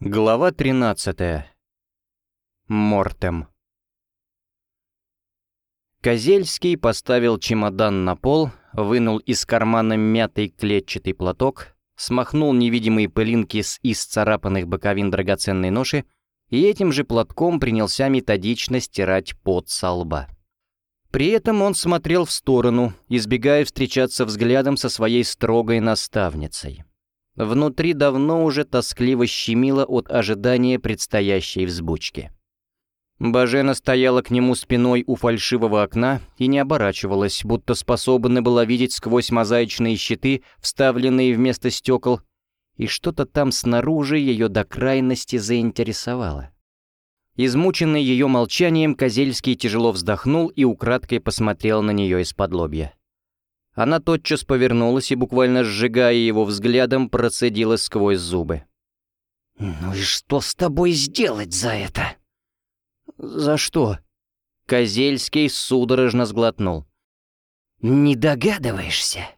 Глава 13. Мортем. Козельский поставил чемодан на пол, вынул из кармана мятый клетчатый платок, смахнул невидимые пылинки с исцарапанных боковин драгоценной ноши и этим же платком принялся методично стирать пот со лба. При этом он смотрел в сторону, избегая встречаться взглядом со своей строгой наставницей. Внутри давно уже тоскливо щемило от ожидания предстоящей взбучки. Бажена стояла к нему спиной у фальшивого окна и не оборачивалась, будто способна была видеть сквозь мозаичные щиты, вставленные вместо стекол, и что-то там снаружи ее до крайности заинтересовало. Измученный ее молчанием, Козельский тяжело вздохнул и украдкой посмотрел на нее из-под лобья. Она тотчас повернулась и, буквально сжигая его взглядом, процедила сквозь зубы. «Ну и что с тобой сделать за это?» «За что?» Козельский судорожно сглотнул. «Не догадываешься?»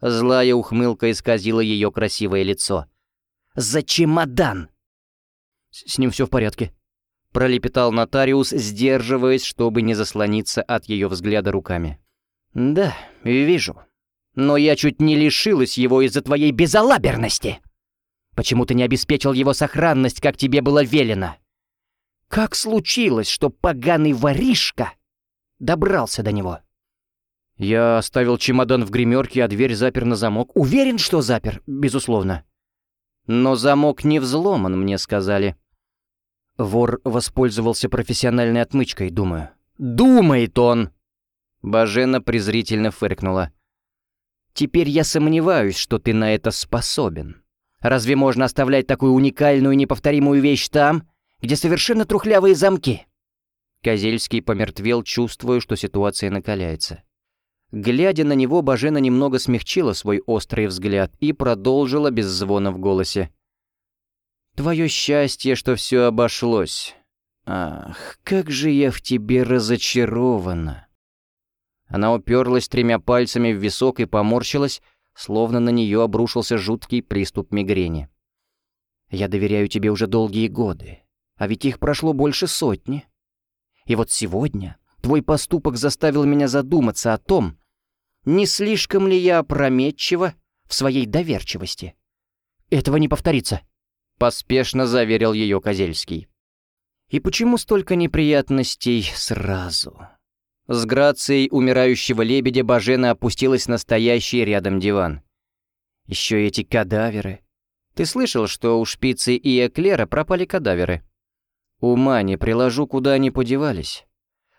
Злая ухмылка исказила ее красивое лицо. «За чемодан!» «С ним все в порядке», — пролепетал нотариус, сдерживаясь, чтобы не заслониться от ее взгляда руками. «Да, вижу. Но я чуть не лишилась его из-за твоей безалаберности. Почему ты не обеспечил его сохранность, как тебе было велено? Как случилось, что поганый воришка добрался до него?» «Я оставил чемодан в гримерке, а дверь запер на замок. Уверен, что запер, безусловно. Но замок не взломан, мне сказали». Вор воспользовался профессиональной отмычкой, думаю. «Думает он!» Бажена презрительно фыркнула. «Теперь я сомневаюсь, что ты на это способен. Разве можно оставлять такую уникальную неповторимую вещь там, где совершенно трухлявые замки?» Козельский помертвел, чувствуя, что ситуация накаляется. Глядя на него, Бажена немного смягчила свой острый взгляд и продолжила без звона в голосе. «Твое счастье, что все обошлось. Ах, как же я в тебе разочарована!» Она уперлась тремя пальцами в висок и поморщилась, словно на нее обрушился жуткий приступ мигрени. «Я доверяю тебе уже долгие годы, а ведь их прошло больше сотни. И вот сегодня твой поступок заставил меня задуматься о том, не слишком ли я опрометчива в своей доверчивости. Этого не повторится», — поспешно заверил ее Козельский. «И почему столько неприятностей сразу?» С грацией умирающего лебедя Бажена опустилась на стоящий рядом диван. Еще эти кадаверы. Ты слышал, что у шпицы и эклера пропали кадаверы? Ума не приложу, куда они подевались.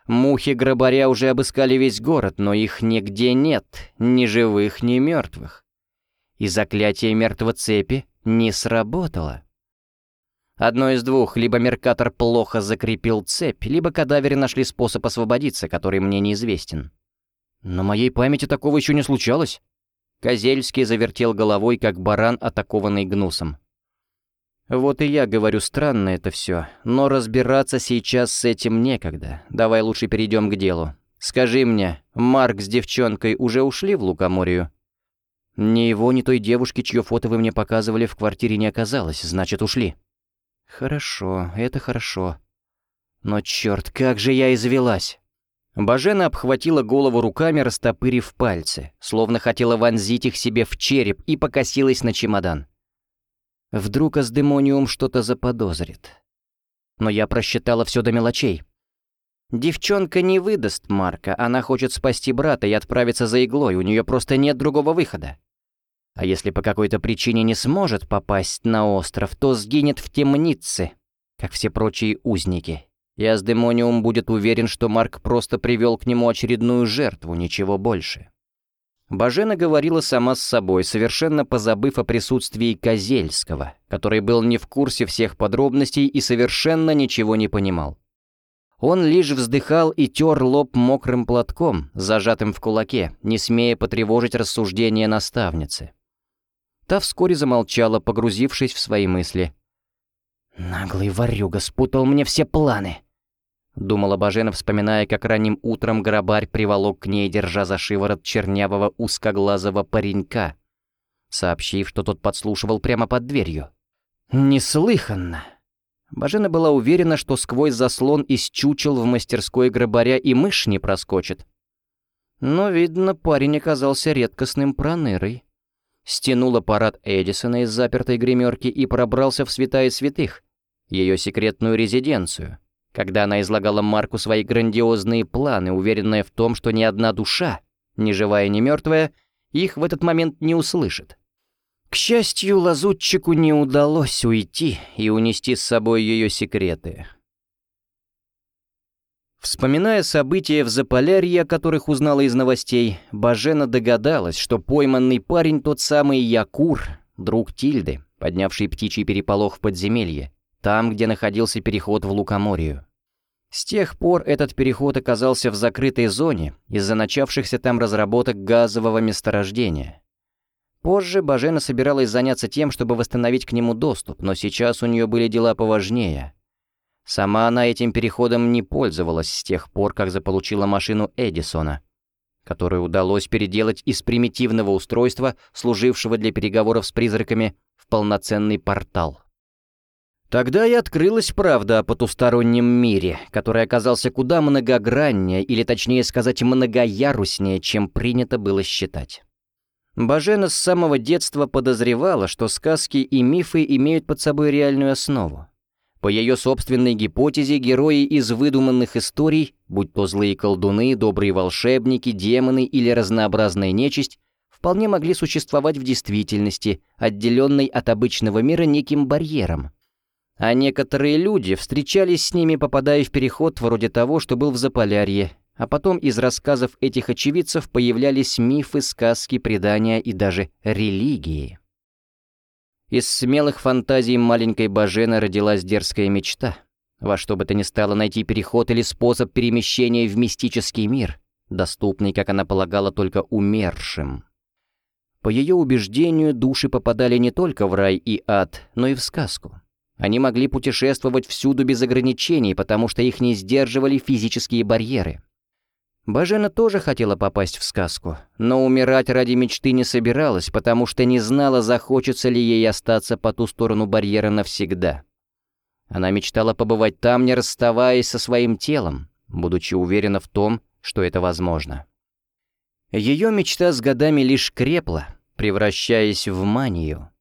Мухи-грабаря уже обыскали весь город, но их нигде нет, ни живых, ни мертвых. И заклятие мертвоцепи не сработало. Одно из двух, либо Меркатор плохо закрепил цепь, либо кадаверы нашли способ освободиться, который мне неизвестен. На моей памяти такого еще не случалось. Козельский завертел головой, как баран, атакованный гнусом. Вот и я говорю, странно это все, но разбираться сейчас с этим некогда. Давай лучше перейдем к делу. Скажи мне, Марк с девчонкой уже ушли в Лукоморью? Ни его, ни той девушки, чье фото вы мне показывали, в квартире не оказалось, значит, ушли. Хорошо, это хорошо. Но черт, как же я извелась! Бажена обхватила голову руками, растопырив пальцы, словно хотела вонзить их себе в череп, и покосилась на чемодан. Вдруг Аздемониум что-то заподозрит. Но я просчитала все до мелочей. Девчонка не выдаст Марка, она хочет спасти брата и отправиться за иглой, у нее просто нет другого выхода. А если по какой-то причине не сможет попасть на остров, то сгинет в темнице, как все прочие узники. И будет уверен, что Марк просто привел к нему очередную жертву, ничего больше. Бажена говорила сама с собой, совершенно позабыв о присутствии Козельского, который был не в курсе всех подробностей и совершенно ничего не понимал. Он лишь вздыхал и тер лоб мокрым платком, зажатым в кулаке, не смея потревожить рассуждения наставницы. Та вскоре замолчала, погрузившись в свои мысли. «Наглый ворюга спутал мне все планы», — думала Бажена, вспоминая, как ранним утром грабарь приволок к ней, держа за шиворот чернявого узкоглазого паренька, сообщив, что тот подслушивал прямо под дверью. Неслыханно. Бажена была уверена, что сквозь заслон из чучел в мастерской гробаря и мышь не проскочит. Но, видно, парень оказался редкостным пронырой. Стянул аппарат Эдисона из запертой гримерки и пробрался в святая святых, ее секретную резиденцию, когда она излагала Марку свои грандиозные планы, уверенная в том, что ни одна душа, ни живая, ни мертвая, их в этот момент не услышит. К счастью, лазутчику не удалось уйти и унести с собой ее секреты. Вспоминая события в Заполярье, о которых узнала из новостей, Бажена догадалась, что пойманный парень тот самый Якур, друг Тильды, поднявший птичий переполох в подземелье, там, где находился переход в Лукоморью. С тех пор этот переход оказался в закрытой зоне из-за начавшихся там разработок газового месторождения. Позже Бажена собиралась заняться тем, чтобы восстановить к нему доступ, но сейчас у нее были дела поважнее. Сама она этим переходом не пользовалась с тех пор, как заполучила машину Эдисона, которую удалось переделать из примитивного устройства, служившего для переговоров с призраками, в полноценный портал. Тогда и открылась правда о потустороннем мире, который оказался куда многограннее, или точнее сказать, многояруснее, чем принято было считать. Бажена с самого детства подозревала, что сказки и мифы имеют под собой реальную основу. По ее собственной гипотезе, герои из выдуманных историй, будь то злые колдуны, добрые волшебники, демоны или разнообразная нечисть, вполне могли существовать в действительности, отделенной от обычного мира неким барьером. А некоторые люди встречались с ними, попадая в переход вроде того, что был в Заполярье, а потом из рассказов этих очевидцев появлялись мифы, сказки, предания и даже религии. Из смелых фантазий маленькой Бажены родилась дерзкая мечта. Во что бы то ни стало найти переход или способ перемещения в мистический мир, доступный, как она полагала, только умершим. По ее убеждению, души попадали не только в рай и ад, но и в сказку. Они могли путешествовать всюду без ограничений, потому что их не сдерживали физические барьеры. Бажена тоже хотела попасть в сказку, но умирать ради мечты не собиралась, потому что не знала, захочется ли ей остаться по ту сторону барьера навсегда. Она мечтала побывать там, не расставаясь со своим телом, будучи уверена в том, что это возможно. Ее мечта с годами лишь крепла, превращаясь в манию.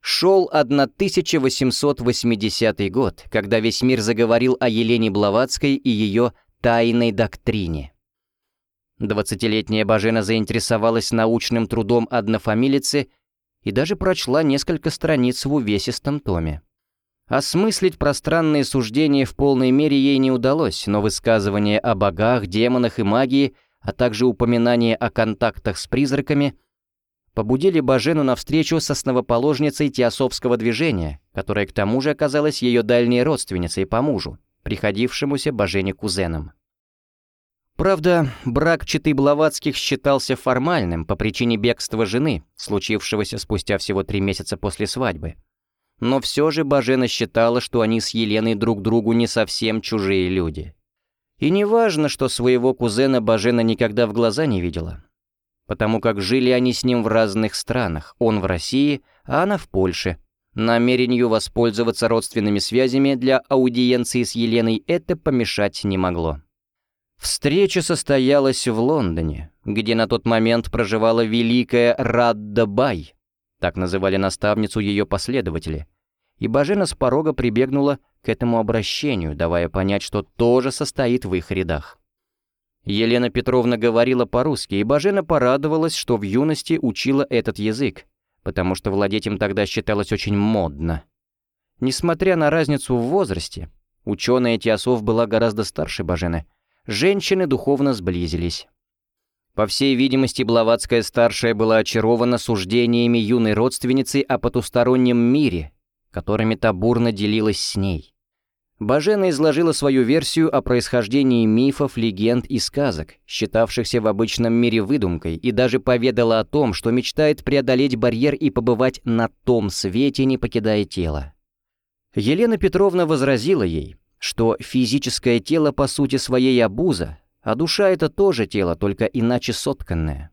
Шел 1880 год, когда весь мир заговорил о Елене Блаватской и ее тайной доктрине. Двадцатилетняя Бажена заинтересовалась научным трудом однофамилицы и даже прочла несколько страниц в увесистом томе. Осмыслить пространные суждения в полной мере ей не удалось, но высказывания о богах, демонах и магии, а также упоминания о контактах с призраками побудили Бажену навстречу с основоположницей теософского движения, которая к тому же оказалась ее дальней родственницей по мужу приходившемуся Божене кузеном. Правда, брак Читы Блаватских считался формальным по причине бегства жены, случившегося спустя всего три месяца после свадьбы. Но все же Бажена считала, что они с Еленой друг другу не совсем чужие люди. И не важно, что своего кузена Бажена никогда в глаза не видела, потому как жили они с ним в разных странах, он в России, а она в Польше – Намерению воспользоваться родственными связями для аудиенции с Еленой это помешать не могло. Встреча состоялась в Лондоне, где на тот момент проживала великая Радда Бай, так называли наставницу ее последователи, и Бажена с порога прибегнула к этому обращению, давая понять, что тоже состоит в их рядах. Елена Петровна говорила по-русски, и Бажена порадовалась, что в юности учила этот язык, потому что владеть им тогда считалось очень модно. Несмотря на разницу в возрасте, ученая Теософ была гораздо старше Бажены. Женщины духовно сблизились. По всей видимости, Блаватская старшая была очарована суждениями юной родственницы о потустороннем мире, которыми табурно делилась с ней. Бажена изложила свою версию о происхождении мифов, легенд и сказок, считавшихся в обычном мире выдумкой, и даже поведала о том, что мечтает преодолеть барьер и побывать на том свете, не покидая тело. Елена Петровна возразила ей, что физическое тело по сути своей обуза, а душа — это тоже тело, только иначе сотканное.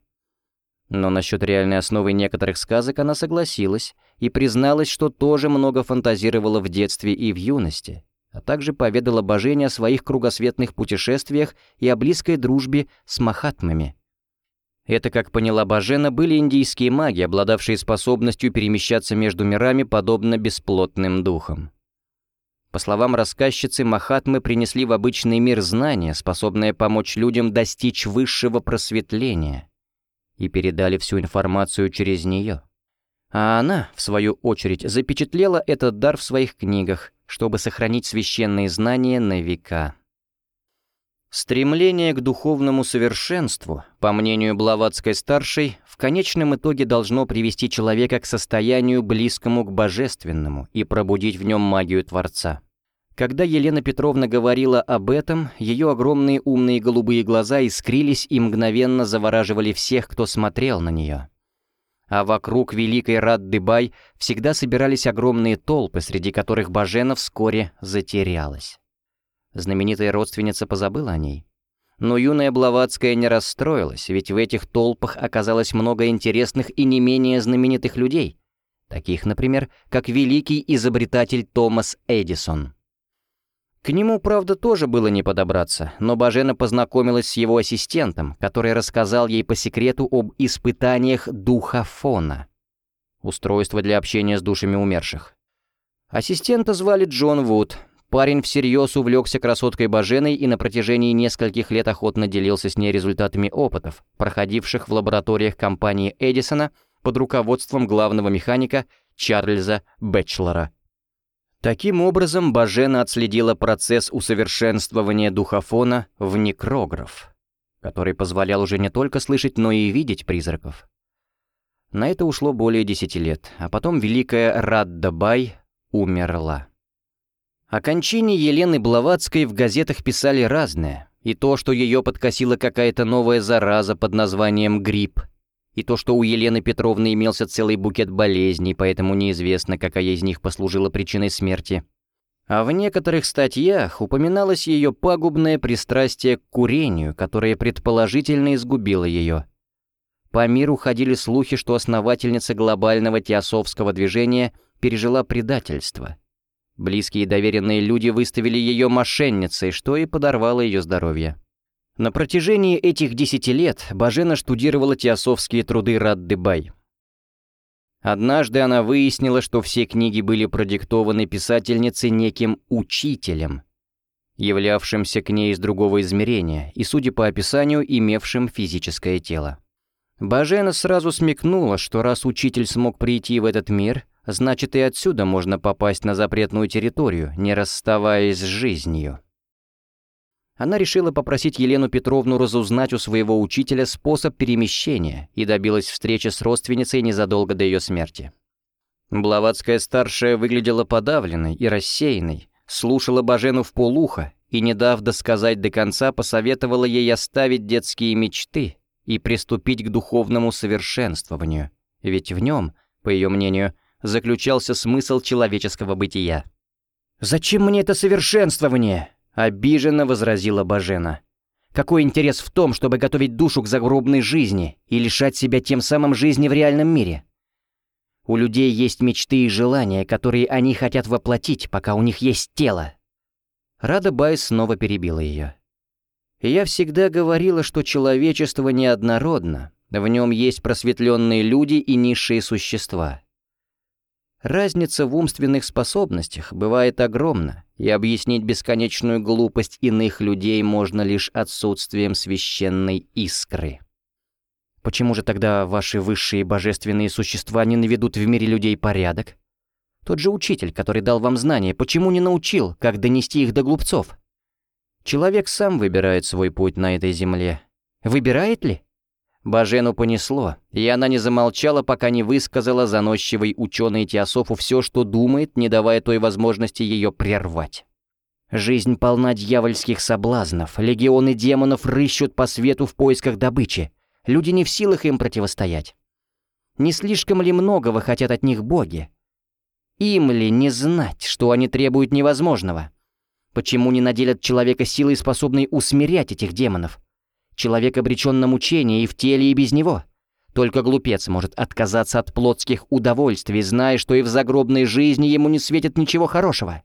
Но насчет реальной основы некоторых сказок она согласилась и призналась, что тоже много фантазировала в детстве и в юности, а также поведала Божене о своих кругосветных путешествиях и о близкой дружбе с махатмами. Это, как поняла Бажена, были индийские маги, обладавшие способностью перемещаться между мирами подобно бесплотным духам. По словам рассказчицы, Махатмы принесли в обычный мир знания, способные помочь людям достичь высшего просветления, и передали всю информацию через нее. А она, в свою очередь, запечатлела этот дар в своих книгах, чтобы сохранить священные знания на века. Стремление к духовному совершенству, по мнению Блаватской-старшей, в конечном итоге должно привести человека к состоянию, близкому к божественному, и пробудить в нем магию Творца. Когда Елена Петровна говорила об этом, ее огромные умные голубые глаза искрились и мгновенно завораживали всех, кто смотрел на нее. А вокруг великой Рад-Дыбай всегда собирались огромные толпы, среди которых Бажена вскоре затерялась. Знаменитая родственница позабыла о ней. Но юная Блаватская не расстроилась, ведь в этих толпах оказалось много интересных и не менее знаменитых людей, таких, например, как великий изобретатель Томас Эдисон. К нему, правда, тоже было не подобраться, но Бажена познакомилась с его ассистентом, который рассказал ей по секрету об испытаниях духа фона, устройство для общения с душами умерших. Ассистента звали Джон Вуд, Парень всерьез увлекся красоткой Баженой и на протяжении нескольких лет охотно делился с ней результатами опытов, проходивших в лабораториях компании Эдисона под руководством главного механика Чарльза Бэчлора. Таким образом, Бажена отследила процесс усовершенствования духофона в некрограф, который позволял уже не только слышать, но и видеть призраков. На это ушло более десяти лет, а потом великая Раддабай умерла. О кончине Елены Блаватской в газетах писали разное. И то, что ее подкосила какая-то новая зараза под названием грипп. И то, что у Елены Петровны имелся целый букет болезней, поэтому неизвестно, какая из них послужила причиной смерти. А в некоторых статьях упоминалось ее пагубное пристрастие к курению, которое предположительно изгубило ее. По миру ходили слухи, что основательница глобального теософского движения пережила предательство — Близкие и доверенные люди выставили ее мошенницей, что и подорвало ее здоровье. На протяжении этих десяти лет Бажена штудировала теософские труды Раддебай. Однажды она выяснила, что все книги были продиктованы писательницей неким учителем, являвшимся к ней из другого измерения и, судя по описанию, имевшим физическое тело. Бажена сразу смекнула, что раз учитель смог прийти в этот мир — Значит, и отсюда можно попасть на запретную территорию, не расставаясь с жизнью. Она решила попросить Елену Петровну разузнать у своего учителя способ перемещения и добилась встречи с родственницей незадолго до ее смерти. Блаватская-старшая выглядела подавленной и рассеянной, слушала Бажену в полухо и, не дав досказать до конца, посоветовала ей оставить детские мечты и приступить к духовному совершенствованию, ведь в нем, по ее мнению, заключался смысл человеческого бытия. «Зачем мне это совершенствование?» — обиженно возразила Бажена. «Какой интерес в том, чтобы готовить душу к загробной жизни и лишать себя тем самым жизни в реальном мире? У людей есть мечты и желания, которые они хотят воплотить, пока у них есть тело». Рада Бай снова перебила ее. «Я всегда говорила, что человечество неоднородно, в нем есть просветленные люди и низшие существа». Разница в умственных способностях бывает огромна, и объяснить бесконечную глупость иных людей можно лишь отсутствием священной искры. Почему же тогда ваши высшие божественные существа не наведут в мире людей порядок? Тот же учитель, который дал вам знания, почему не научил, как донести их до глупцов? Человек сам выбирает свой путь на этой земле. Выбирает ли? Бажену понесло, и она не замолчала, пока не высказала заносчивой ученой Теософу все, что думает, не давая той возможности ее прервать. Жизнь полна дьявольских соблазнов, легионы демонов рыщут по свету в поисках добычи. Люди не в силах им противостоять. Не слишком ли многого хотят от них боги? Им ли не знать, что они требуют невозможного? Почему не наделят человека силой, способной усмирять этих демонов? Человек обречен на мучение и в теле, и без него. Только глупец может отказаться от плотских удовольствий, зная, что и в загробной жизни ему не светит ничего хорошего.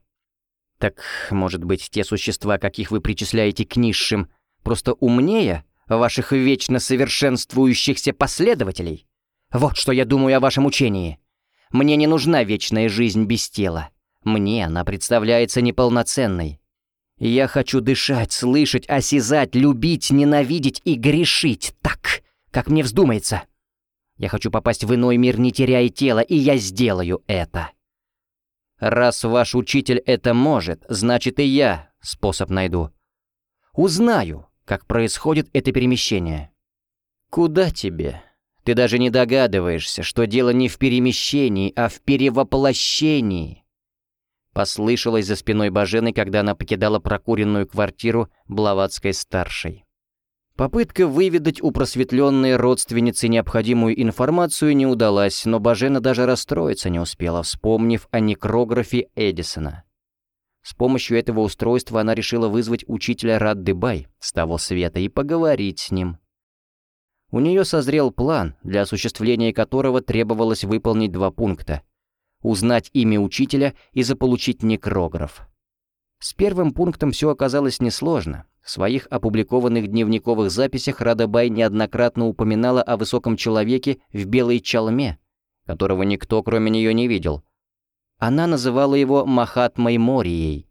Так, может быть, те существа, каких вы причисляете к низшим, просто умнее ваших вечно совершенствующихся последователей? Вот что я думаю о вашем учении. Мне не нужна вечная жизнь без тела. Мне она представляется неполноценной. Я хочу дышать, слышать, осязать, любить, ненавидеть и грешить так, как мне вздумается. Я хочу попасть в иной мир, не теряя тела, и я сделаю это. Раз ваш учитель это может, значит и я способ найду. Узнаю, как происходит это перемещение. Куда тебе? Ты даже не догадываешься, что дело не в перемещении, а в перевоплощении. Послышалось за спиной Бажены, когда она покидала прокуренную квартиру Блаватской-старшей. Попытка выведать у просветленной родственницы необходимую информацию не удалась, но Бажена даже расстроиться не успела, вспомнив о некрографе Эдисона. С помощью этого устройства она решила вызвать учителя Раддыбай с того света и поговорить с ним. У нее созрел план, для осуществления которого требовалось выполнить два пункта — узнать имя учителя и заполучить некрограф. С первым пунктом все оказалось несложно. В своих опубликованных дневниковых записях Радабай неоднократно упоминала о высоком человеке в белой чалме, которого никто кроме нее не видел. Она называла его Махатмой Морией.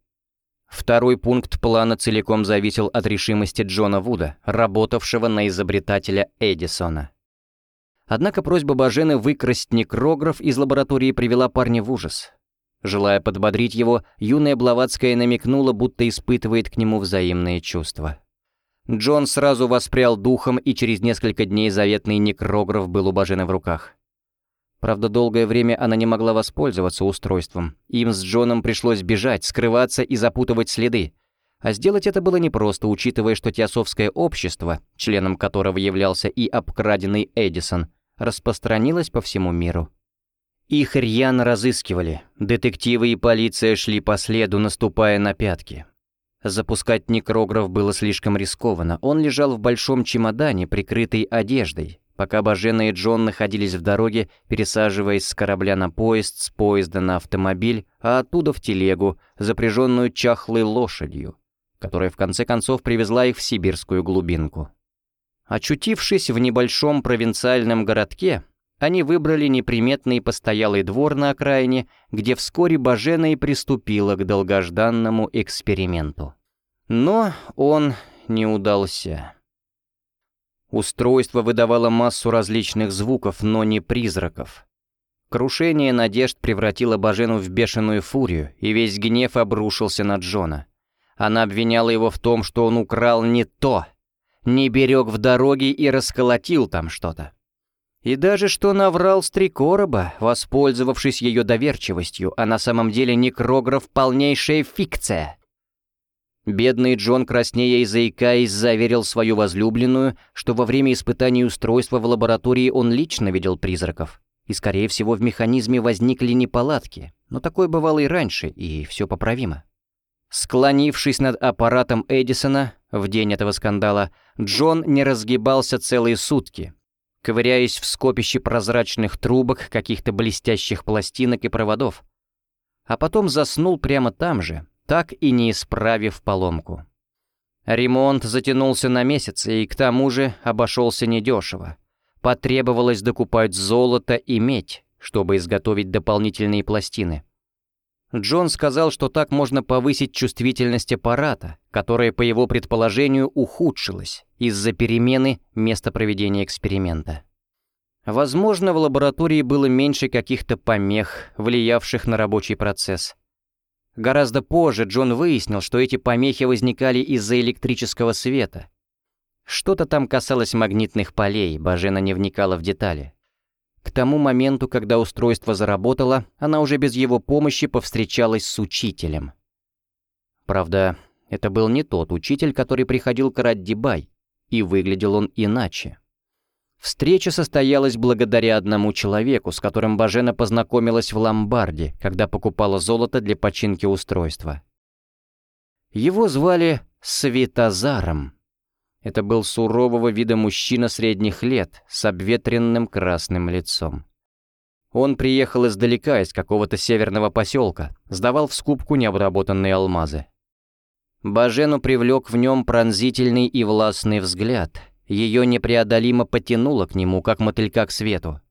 Второй пункт плана целиком зависел от решимости Джона Вуда, работавшего на изобретателя Эдисона. Однако просьба Бажены выкрасть некрограф из лаборатории привела парня в ужас. Желая подбодрить его, юная Блаватская намекнула, будто испытывает к нему взаимные чувства. Джон сразу воспрял духом, и через несколько дней заветный некрограф был у Бажены в руках. Правда, долгое время она не могла воспользоваться устройством. Им с Джоном пришлось бежать, скрываться и запутывать следы. А сделать это было непросто, учитывая, что Теософское общество, членом которого являлся и обкраденный Эдисон, распространилось по всему миру. Их рьяно разыскивали. Детективы и полиция шли по следу, наступая на пятки. Запускать некрограф было слишком рискованно. Он лежал в большом чемодане, прикрытый одеждой, пока Бажена и Джон находились в дороге, пересаживаясь с корабля на поезд, с поезда на автомобиль, а оттуда в телегу, запряженную чахлой лошадью, которая в конце концов привезла их в сибирскую глубинку. Очутившись в небольшом провинциальном городке, они выбрали неприметный постоялый двор на окраине, где вскоре Бажена и приступила к долгожданному эксперименту. Но он не удался. Устройство выдавало массу различных звуков, но не призраков. Крушение надежд превратило Бажену в бешеную фурию, и весь гнев обрушился на Джона. Она обвиняла его в том, что он украл не то, не берег в дороге и расколотил там что-то. И даже что наврал с короба, воспользовавшись ее доверчивостью, а на самом деле некрограф — полнейшая фикция. Бедный Джон, краснея и заикаясь, заверил свою возлюбленную, что во время испытаний устройства в лаборатории он лично видел призраков. И, скорее всего, в механизме возникли неполадки. Но такое бывало и раньше, и все поправимо. Склонившись над аппаратом Эдисона в день этого скандала, Джон не разгибался целые сутки, ковыряясь в скопище прозрачных трубок, каких-то блестящих пластинок и проводов. А потом заснул прямо там же, так и не исправив поломку. Ремонт затянулся на месяцы и к тому же обошелся недешево. Потребовалось докупать золото и медь, чтобы изготовить дополнительные пластины. Джон сказал, что так можно повысить чувствительность аппарата, которая, по его предположению, ухудшилась из-за перемены места проведения эксперимента. Возможно, в лаборатории было меньше каких-то помех, влиявших на рабочий процесс. Гораздо позже Джон выяснил, что эти помехи возникали из-за электрического света. Что-то там касалось магнитных полей, Бажена не вникала в детали. К тому моменту, когда устройство заработало, она уже без его помощи повстречалась с учителем. Правда, это был не тот учитель, который приходил к Раддибай, и выглядел он иначе. Встреча состоялась благодаря одному человеку, с которым Бажена познакомилась в ломбарде, когда покупала золото для починки устройства. Его звали Светозаром. Это был сурового вида мужчина средних лет с обветренным красным лицом. Он приехал издалека, из какого-то северного поселка, сдавал в скупку необработанные алмазы. Бажену привлек в нем пронзительный и властный взгляд. Ее непреодолимо потянуло к нему, как мотылька к свету.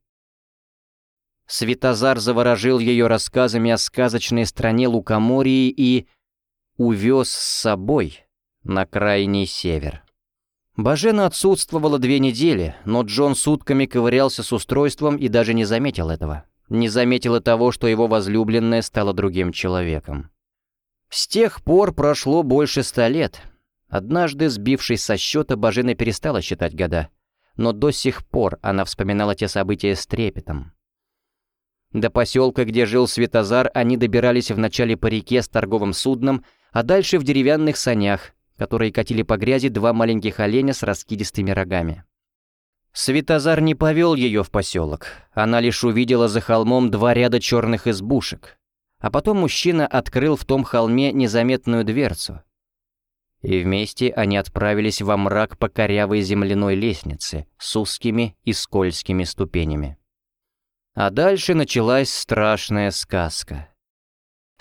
Светозар заворожил ее рассказами о сказочной стране Лукоморьи и увез с собой на крайний север. Бажена отсутствовала две недели, но Джон сутками ковырялся с устройством и даже не заметил этого. Не заметил и того, что его возлюбленная стала другим человеком. С тех пор прошло больше ста лет. Однажды, сбившись со счета, Бажена перестала считать года. Но до сих пор она вспоминала те события с трепетом. До поселка, где жил Светозар, они добирались вначале по реке с торговым судном, а дальше в деревянных санях, которые катили по грязи два маленьких оленя с раскидистыми рогами. Светозар не повел ее в поселок, она лишь увидела за холмом два ряда черных избушек, а потом мужчина открыл в том холме незаметную дверцу. И вместе они отправились во мрак по корявой земляной лестнице с узкими и скользкими ступенями. А дальше началась страшная сказка.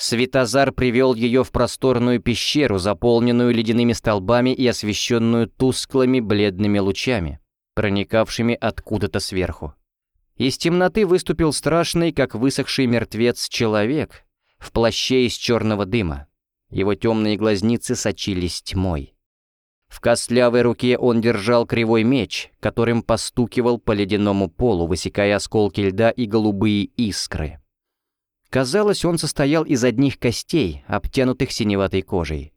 Светозар привел ее в просторную пещеру, заполненную ледяными столбами и освещенную тусклыми бледными лучами, проникавшими откуда-то сверху. Из темноты выступил страшный, как высохший мертвец, человек в плаще из черного дыма. Его темные глазницы сочились тьмой. В костлявой руке он держал кривой меч, которым постукивал по ледяному полу, высекая осколки льда и голубые искры. Казалось, он состоял из одних костей, обтянутых синеватой кожей.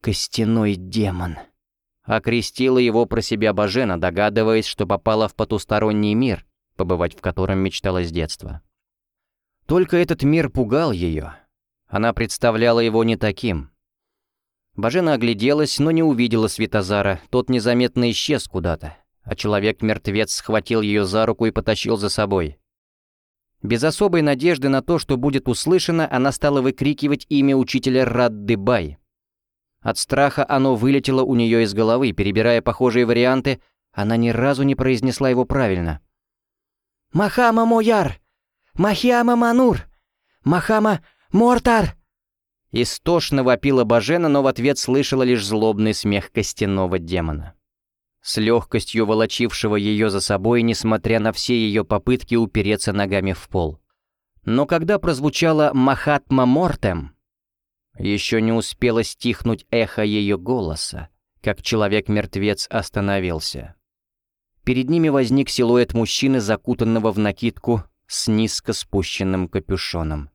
«Костяной демон», — окрестила его про себя Бажена, догадываясь, что попала в потусторонний мир, побывать в котором мечтала с детства. Только этот мир пугал ее. Она представляла его не таким. Бажена огляделась, но не увидела Светозара, тот незаметно исчез куда-то, а человек-мертвец схватил ее за руку и потащил за собой. Без особой надежды на то, что будет услышано, она стала выкрикивать имя учителя Раддыбай. От страха оно вылетело у нее из головы, перебирая похожие варианты, она ни разу не произнесла его правильно. «Махама Мояр! Махиама Манур! Махама Мортар!» Истошно вопила Бажена, но в ответ слышала лишь злобный смех костяного демона с легкостью волочившего ее за собой, несмотря на все ее попытки упереться ногами в пол. Но когда прозвучало «Махатма Мортем», еще не успело стихнуть эхо ее голоса, как человек-мертвец остановился. Перед ними возник силуэт мужчины, закутанного в накидку с низко спущенным капюшоном.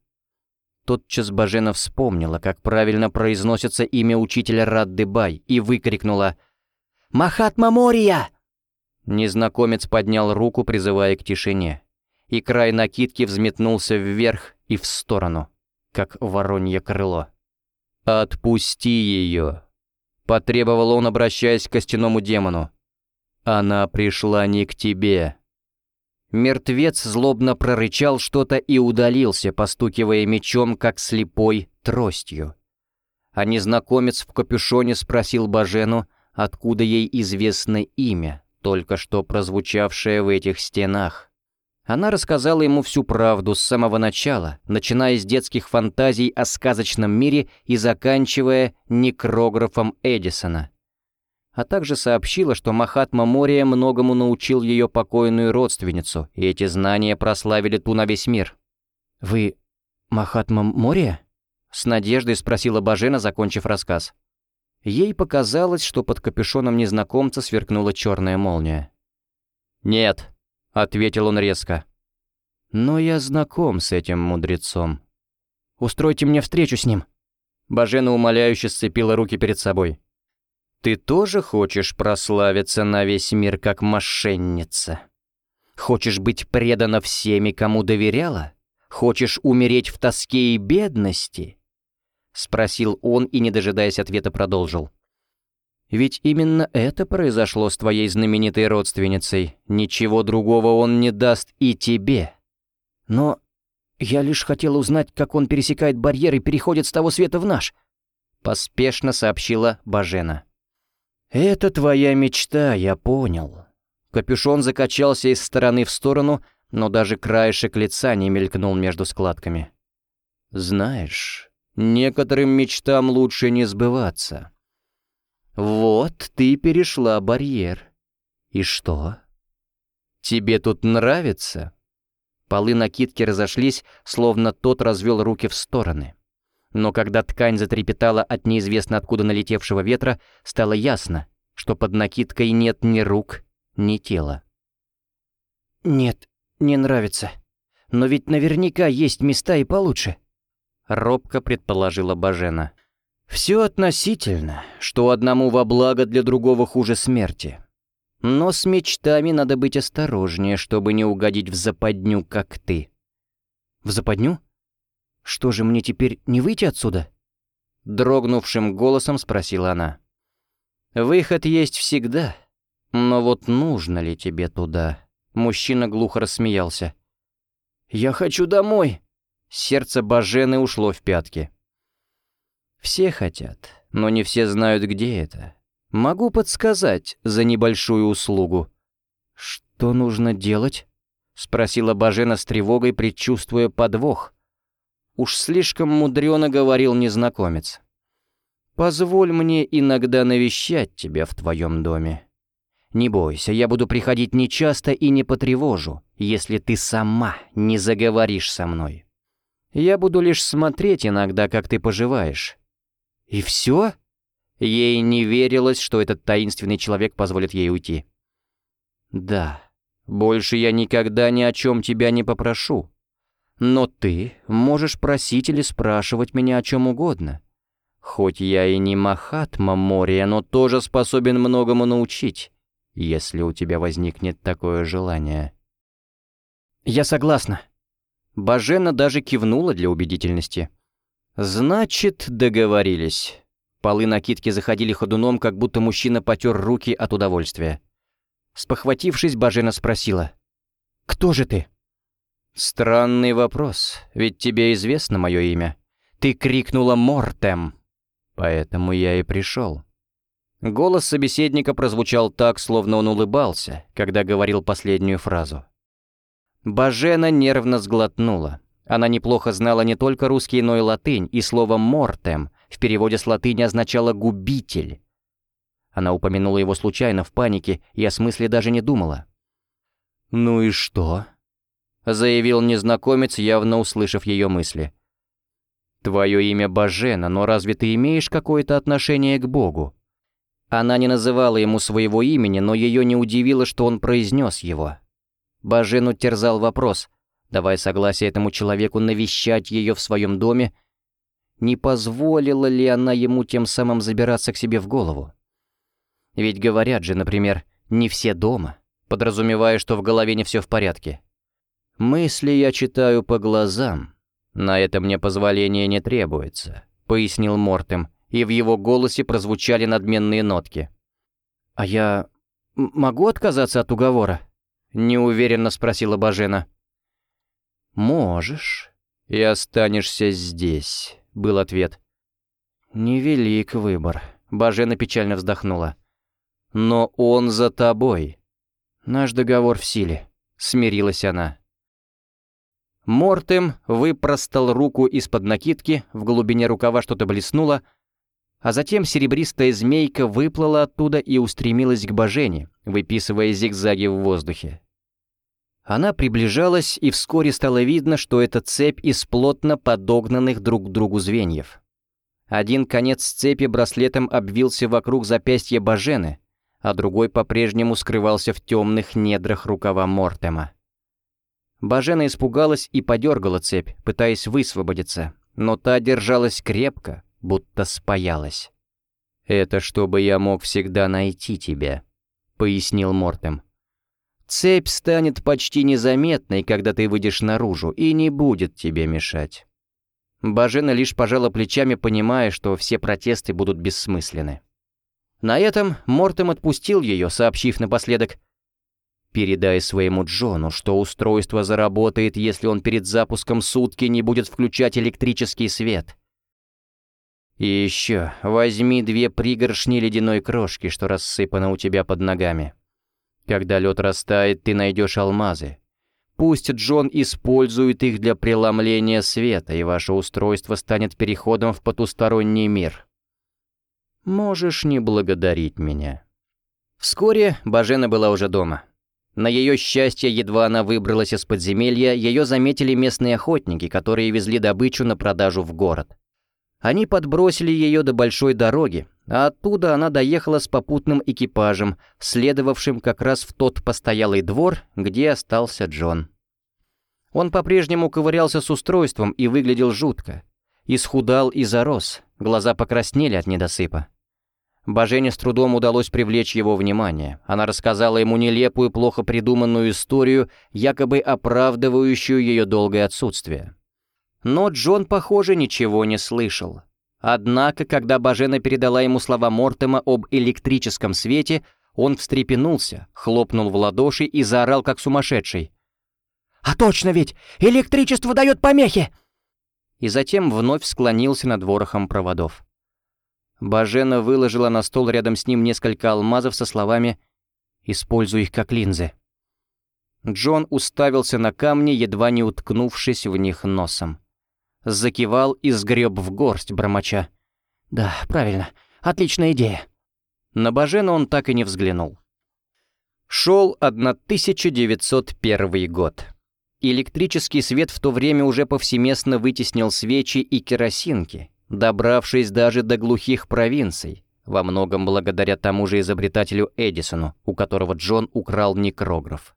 Тотчас Бажена вспомнила, как правильно произносится имя учителя Раддыбай, и выкрикнула — Махатма Мория!» Незнакомец поднял руку, призывая к тишине, и край накидки взметнулся вверх и в сторону, как воронье крыло. «Отпусти ее!» — потребовал он, обращаясь к костяному демону. «Она пришла не к тебе». Мертвец злобно прорычал что-то и удалился, постукивая мечом, как слепой, тростью. А незнакомец в капюшоне спросил Бажену, откуда ей известно имя, только что прозвучавшее в этих стенах. Она рассказала ему всю правду с самого начала, начиная с детских фантазий о сказочном мире и заканчивая некрографом Эдисона. А также сообщила, что Махатма Мория многому научил ее покойную родственницу, и эти знания прославили ту на весь мир. «Вы Махатма Мория?» — с надеждой спросила Бажена, закончив рассказ. Ей показалось, что под капюшоном незнакомца сверкнула черная молния. «Нет», — ответил он резко. «Но я знаком с этим мудрецом. Устройте мне встречу с ним». Бажена умоляюще сцепила руки перед собой. «Ты тоже хочешь прославиться на весь мир как мошенница? Хочешь быть предана всеми, кому доверяла? Хочешь умереть в тоске и бедности?» — спросил он и, не дожидаясь ответа, продолжил. «Ведь именно это произошло с твоей знаменитой родственницей. Ничего другого он не даст и тебе. Но я лишь хотел узнать, как он пересекает барьер и переходит с того света в наш», — поспешно сообщила Бажена. «Это твоя мечта, я понял». Капюшон закачался из стороны в сторону, но даже краешек лица не мелькнул между складками. «Знаешь, некоторым мечтам лучше не сбываться. Вот ты перешла барьер. И что? Тебе тут нравится?» Полы накидки разошлись, словно тот развел руки в стороны. Но когда ткань затрепетала от неизвестно откуда налетевшего ветра, стало ясно, что под накидкой нет ни рук, ни тела. «Нет, не нравится. Но ведь наверняка есть места и получше», — робко предположила Бажена. «Все относительно, что одному во благо для другого хуже смерти. Но с мечтами надо быть осторожнее, чтобы не угодить в западню, как ты. В западню? Что же, мне теперь не выйти отсюда? Дрогнувшим голосом спросила она. Выход есть всегда. Но вот нужно ли тебе туда? Мужчина глухо рассмеялся. «Я хочу домой!» Сердце Бажены ушло в пятки. «Все хотят, но не все знают, где это. Могу подсказать за небольшую услугу». «Что нужно делать?» — спросила Бажена с тревогой, предчувствуя подвох. Уж слишком мудрено говорил незнакомец. «Позволь мне иногда навещать тебя в твоем доме. Не бойся, я буду приходить нечасто и не потревожу, если ты сама не заговоришь со мной. Я буду лишь смотреть иногда, как ты поживаешь». «И все?» Ей не верилось, что этот таинственный человек позволит ей уйти. «Да, больше я никогда ни о чем тебя не попрошу. Но ты можешь просить или спрашивать меня о чем угодно. Хоть я и не Махатма Мория, но тоже способен многому научить, если у тебя возникнет такое желание». «Я согласна». Бажена даже кивнула для убедительности. «Значит, договорились». Полы накидки заходили ходуном, как будто мужчина потер руки от удовольствия. Спохватившись, Бажена спросила. «Кто же ты?» «Странный вопрос, ведь тебе известно мое имя. Ты крикнула «Мортем», поэтому я и пришел». Голос собеседника прозвучал так, словно он улыбался, когда говорил последнюю фразу. Бажена нервно сглотнула. Она неплохо знала не только русский, но и латынь, и слово «мортем» в переводе с латыни означало «губитель». Она упомянула его случайно в панике и о смысле даже не думала. «Ну и что?» — заявил незнакомец, явно услышав ее мысли. «Твое имя Бажена, но разве ты имеешь какое-то отношение к Богу?» Она не называла ему своего имени, но ее не удивило, что он произнес его. Бажену терзал вопрос, давая согласие этому человеку навещать ее в своем доме не позволила ли она ему тем самым забираться к себе в голову. Ведь говорят же, например, «не все дома», подразумевая, что в голове не все в порядке. «Мысли я читаю по глазам. На это мне позволения не требуется», — пояснил Мортем, и в его голосе прозвучали надменные нотки. «А я могу отказаться от уговора?» — неуверенно спросила Бажена. «Можешь, и останешься здесь». — был ответ. «Невелик выбор», — Бажена печально вздохнула. «Но он за тобой». «Наш договор в силе», — смирилась она. Мортем выпростал руку из-под накидки, в глубине рукава что-то блеснуло, а затем серебристая змейка выплыла оттуда и устремилась к Бажене, выписывая зигзаги в воздухе. Она приближалась, и вскоре стало видно, что это цепь из плотно подогнанных друг к другу звеньев. Один конец цепи браслетом обвился вокруг запястья Бажены, а другой по-прежнему скрывался в темных недрах рукава Мортема. Бажена испугалась и подергала цепь, пытаясь высвободиться, но та держалась крепко, будто спаялась. «Это чтобы я мог всегда найти тебя», — пояснил Мортем. Цепь станет почти незаметной, когда ты выйдешь наружу, и не будет тебе мешать. Бажена лишь пожала плечами, понимая, что все протесты будут бессмысленны. На этом Мортем отпустил ее, сообщив напоследок «Передай своему Джону, что устройство заработает, если он перед запуском сутки не будет включать электрический свет». И еще возьми две пригоршни ледяной крошки, что рассыпаны у тебя под ногами. Когда лед растает, ты найдешь алмазы. Пусть Джон использует их для преломления света, и ваше устройство станет переходом в потусторонний мир. Можешь не благодарить меня. Вскоре Бажена была уже дома. На ее счастье, едва она выбралась из подземелья, ее заметили местные охотники, которые везли добычу на продажу в город. Они подбросили ее до большой дороги, а оттуда она доехала с попутным экипажем, следовавшим как раз в тот постоялый двор, где остался Джон. Он по-прежнему ковырялся с устройством и выглядел жутко. Исхудал и зарос, глаза покраснели от недосыпа. Божене с трудом удалось привлечь его внимание. Она рассказала ему нелепую, плохо придуманную историю, якобы оправдывающую ее долгое отсутствие. Но Джон, похоже, ничего не слышал. Однако, когда Бажена передала ему слова Мортема об электрическом свете, он встрепенулся, хлопнул в ладоши и заорал, как сумасшедший. «А точно ведь! Электричество дает помехи!» И затем вновь склонился над ворохом проводов. Бажена выложила на стол рядом с ним несколько алмазов со словами «Используй их как линзы». Джон уставился на камни, едва не уткнувшись в них носом закивал и сгреб в горсть бормоча. «Да, правильно. Отличная идея». На Бажена он так и не взглянул. Шел 1901 год. Электрический свет в то время уже повсеместно вытеснил свечи и керосинки, добравшись даже до глухих провинций, во многом благодаря тому же изобретателю Эдисону, у которого Джон украл микрограф.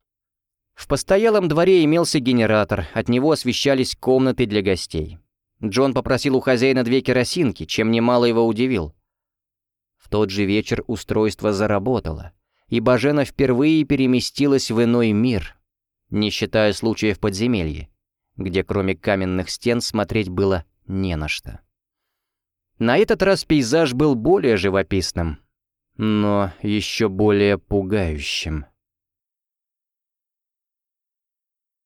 В постоялом дворе имелся генератор, от него освещались комнаты для гостей. Джон попросил у хозяина две керосинки, чем немало его удивил. В тот же вечер устройство заработало, и Бажена впервые переместилась в иной мир, не считая случая в подземелье, где кроме каменных стен смотреть было не на что. На этот раз пейзаж был более живописным, но еще более пугающим.